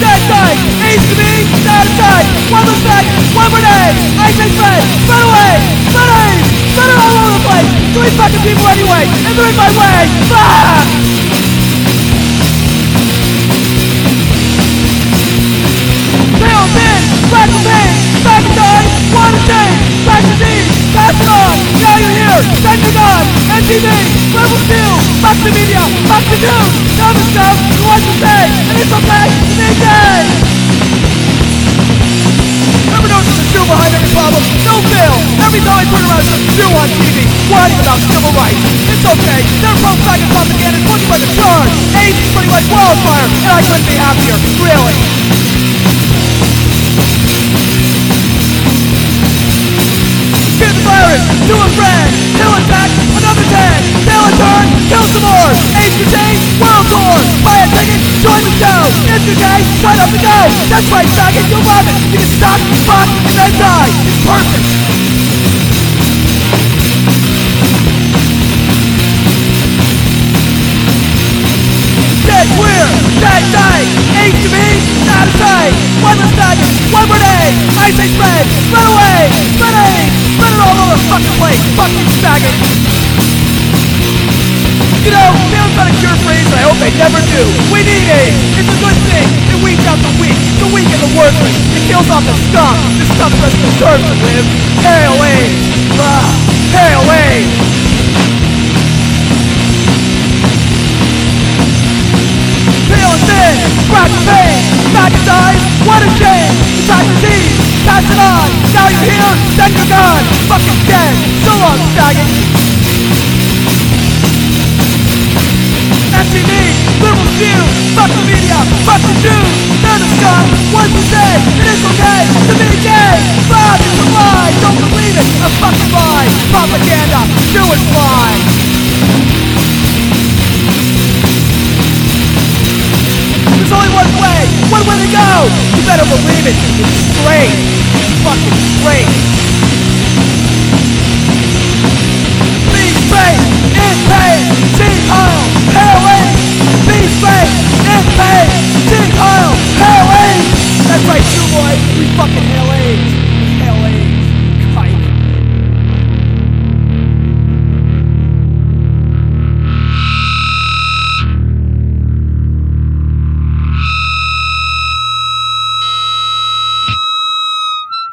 dead side, east to me, south side, one respect, one grenade, I and spread, run away, run run all over the place, Three fucking people anyway, and they're in my way, fuck! Back to pain, pass it on, now you're here, thank you God, level 2, Fuck the media, fuck the news, dumb and stuff, you want to say, and it's okay, it's easy! Everyone knows there's a Jew behind every problem, no fail. Every time I turn around, there's a Jew on TV, whining about civil rights. It's okay, they're pro-fucking propaganda, looking like a charge, AIDS is spreading like wildfire, and I couldn't be happier, really! Fear the virus, do a friend, kill a more, age contain, world tour, buy a ticket, join the show, if you're gay, try not to go, that's right, faggot, you'll love it, you can suck, fuck, and then die, it's perfect. Dead queer, dead night, age to me, not a sight, one mistake, one grenade, I say spread, spread away, spread aim, spread it all over the fucking place, fuck you faggot. You know, don't got a cure AIDS, and I hope they never do. We need AIDS. It's a good thing. It weeds out the weak, the weak and the worthless. It kills off the scum. The scum doesn't deserve to live. Hail AIDS. Ah, hail and sin, crack pain, dies, what a shame. Attack disease, pass it on. Now you're here, then you're gone. Fucking dead. So long, faggot. View, fuck the media, fuck the Jews, they're the scum, what you say, it is okay to be gay, fuck, it's a lie, don't believe it, a fucking lie, propaganda, Jewish lie. There's only one way, one way to go, you better believe it, it's straight, It's fucking straight. fucking Hilly! Hilly!